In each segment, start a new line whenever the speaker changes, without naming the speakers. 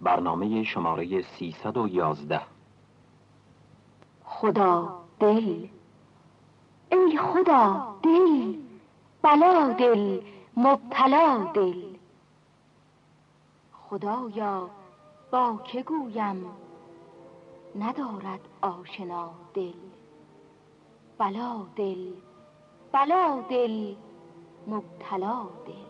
برنامه شماره 311
خدا دل. ای خدا دل. بلا دل. مبتلا دل. خدایا با که گویم؟ ندارد آشنا دل. بلا دل. بلا دل. مبتلا دل.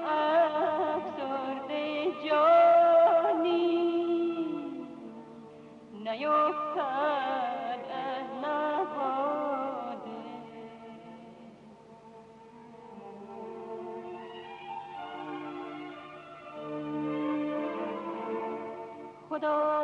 Although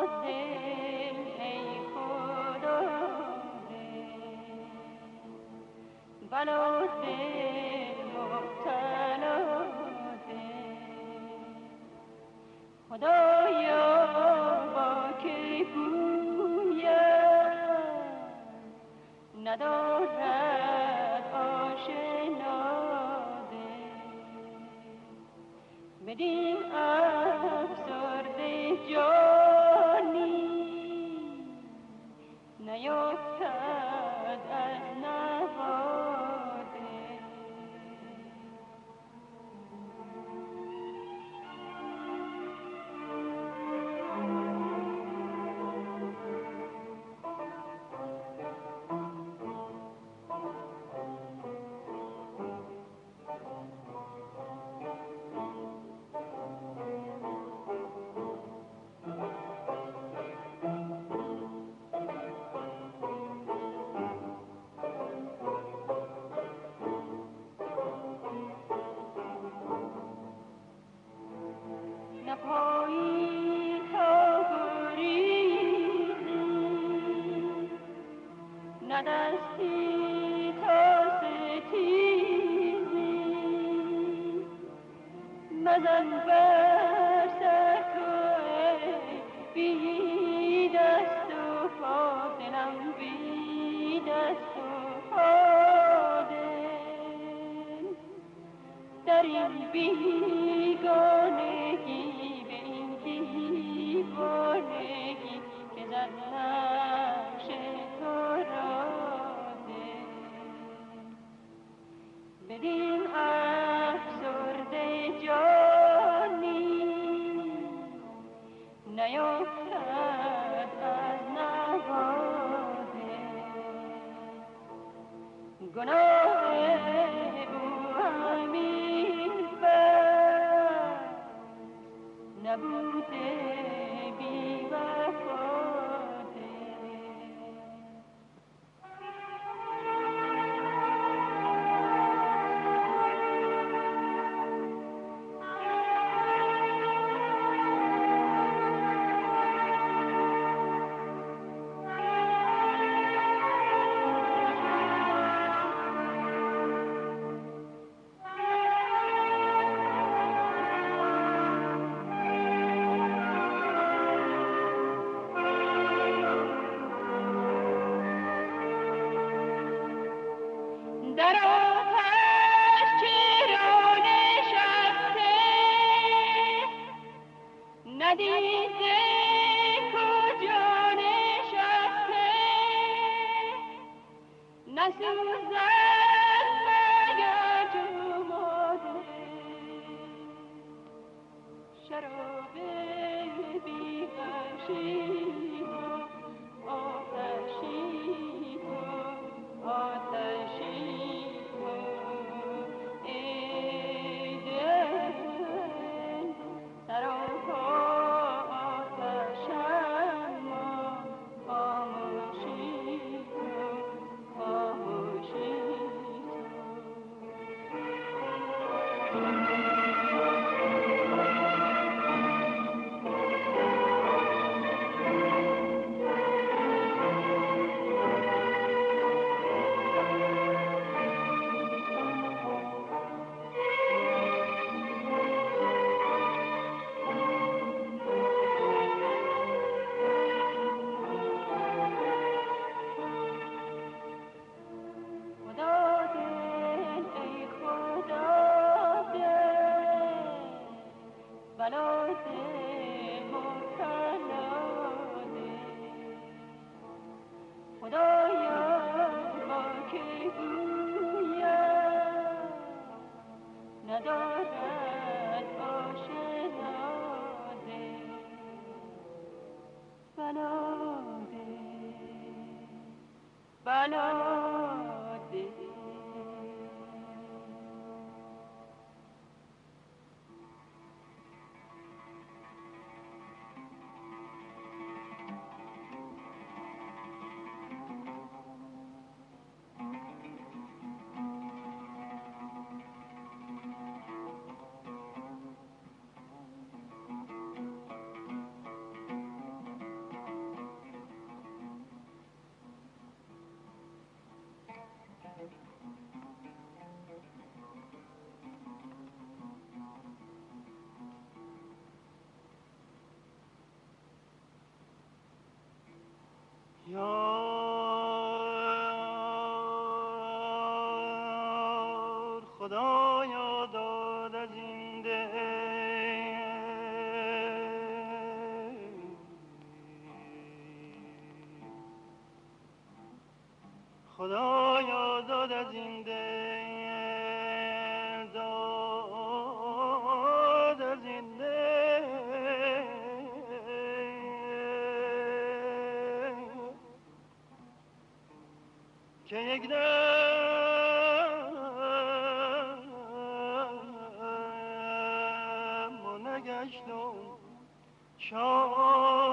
یار Show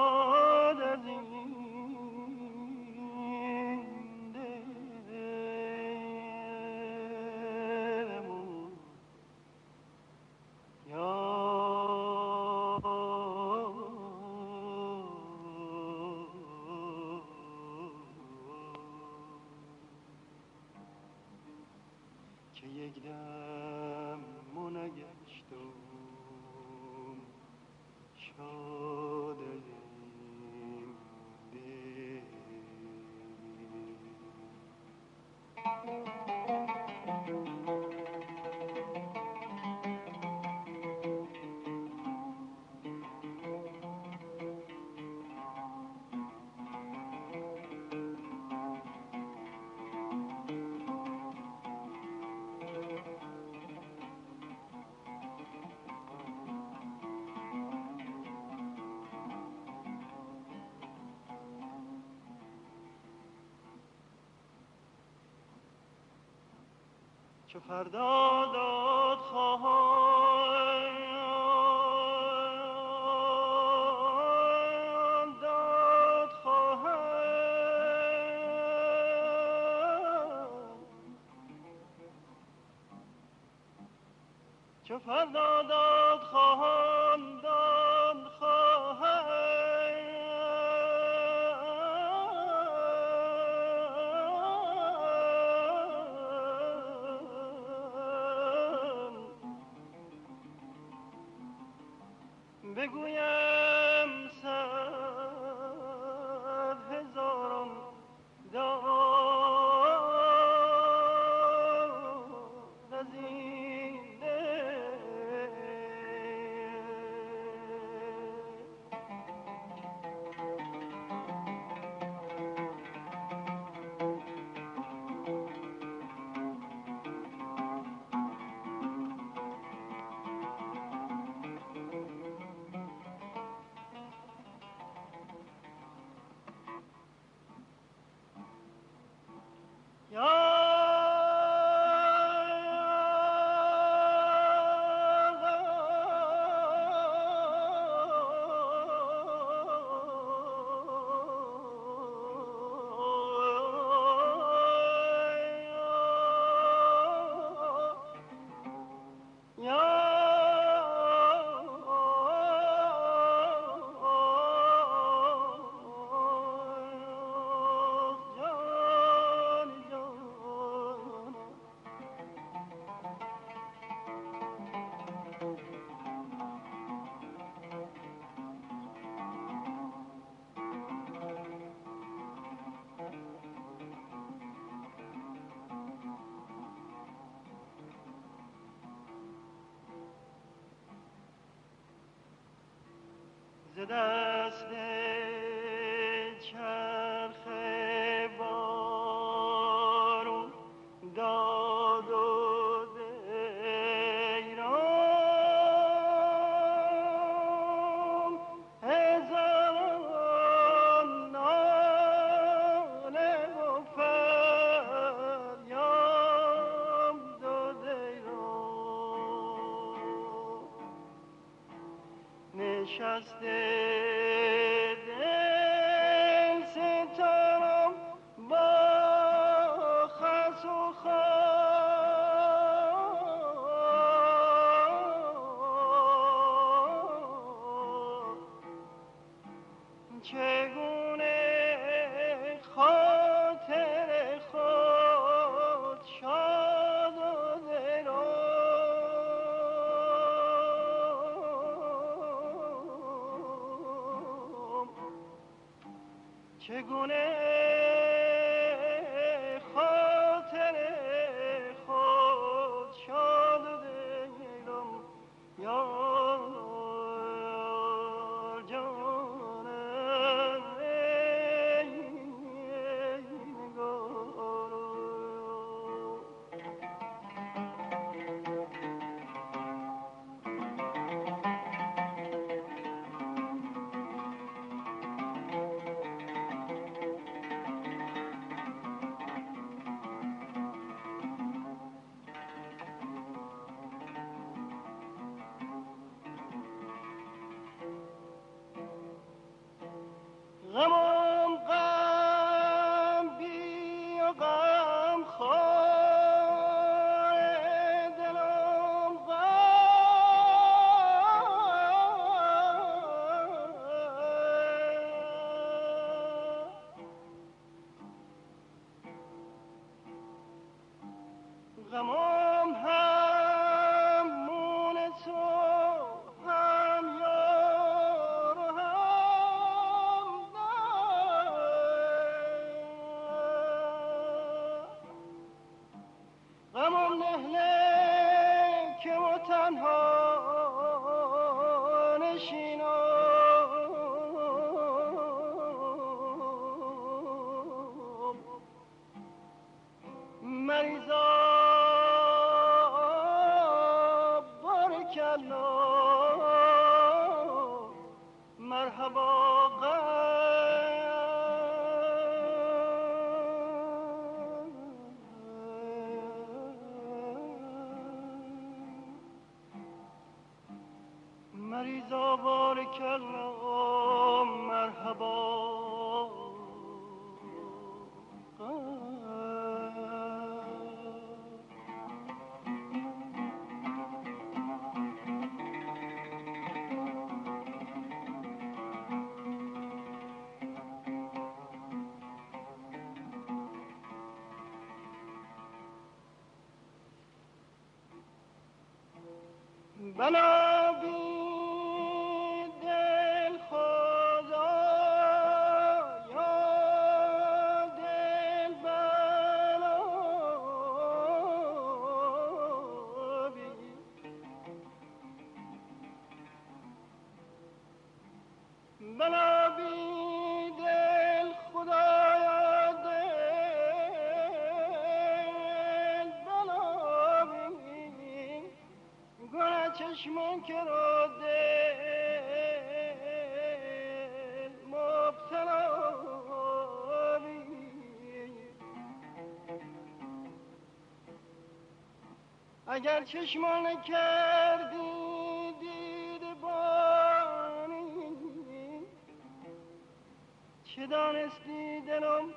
چو فردا داد خواهم vergonha. دست چرخ بارون داد و دیرم هزاران ناله و فریاد و نشسته چگونه مریضا بارکلا مرحبا بلا اگر چشمان کردی دید بانی چه دانستی دلم؟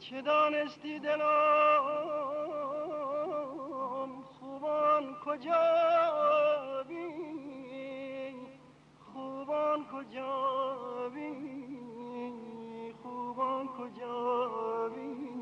چه دانستی دلم؟ خوبان کجا بی؟ خوبان کجا بی؟ خوبان کجا بی؟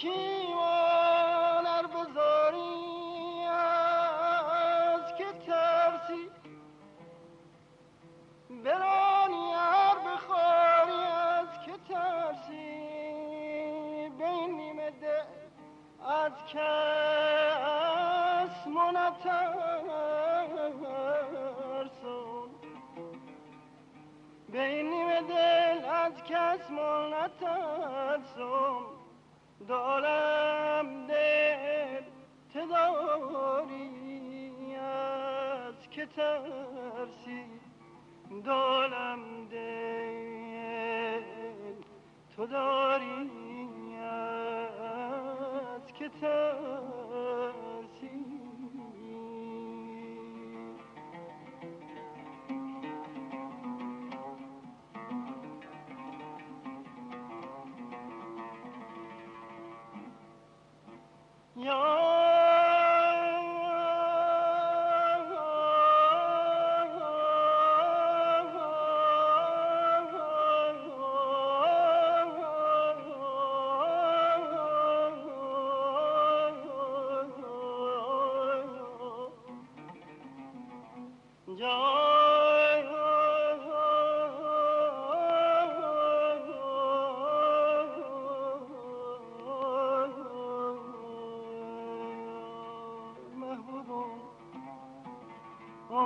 should. که ترسی دارم دل. تو داری از که ترسی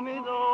me though.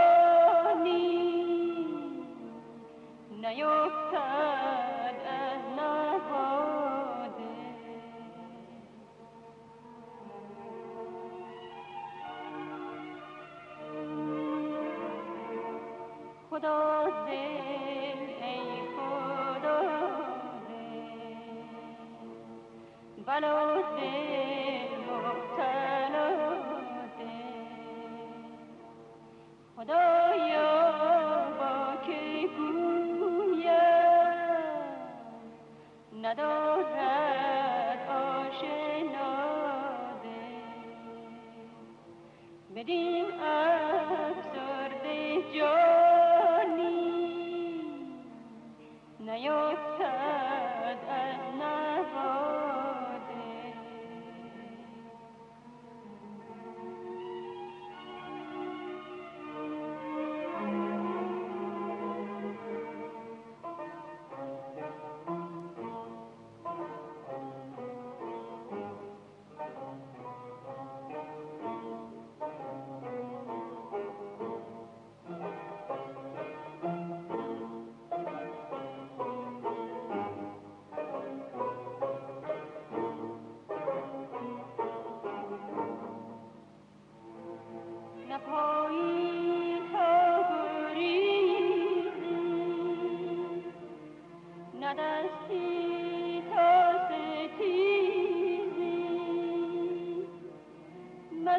نیفتد نهاده. خدا دل ای خدا دل. بلا دل مبتلا دل. خدایا ندارد آشنا بدین افسرده جانی نیفتد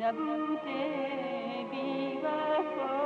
نبوده بی وفاده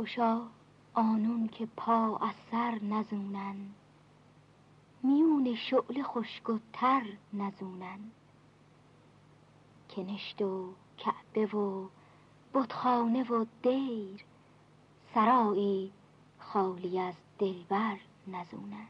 خوشا آنون که پا از سر نزونن. میون شعله خشک و تر نزونن. کنشت و کعبه و بتخانه و دیر سرایی خالی از دلبر نزونن.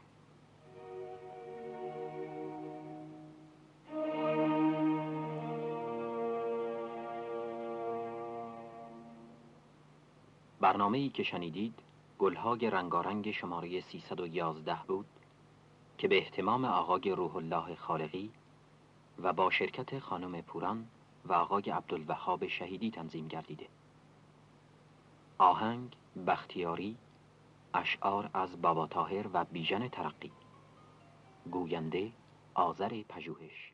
برنامه ای که شنیدید گلهای رنگارنگ شماره 311 بود که به احتمام آقای روح الله خالقی و با شرکت خانم پوران و آقای عبدالوهاب شهیدی تنظیم گردیده. آهنگ بختیاری اشعار از بابا تاهر و بیژن ترقی. گوینده آذر پژوهش.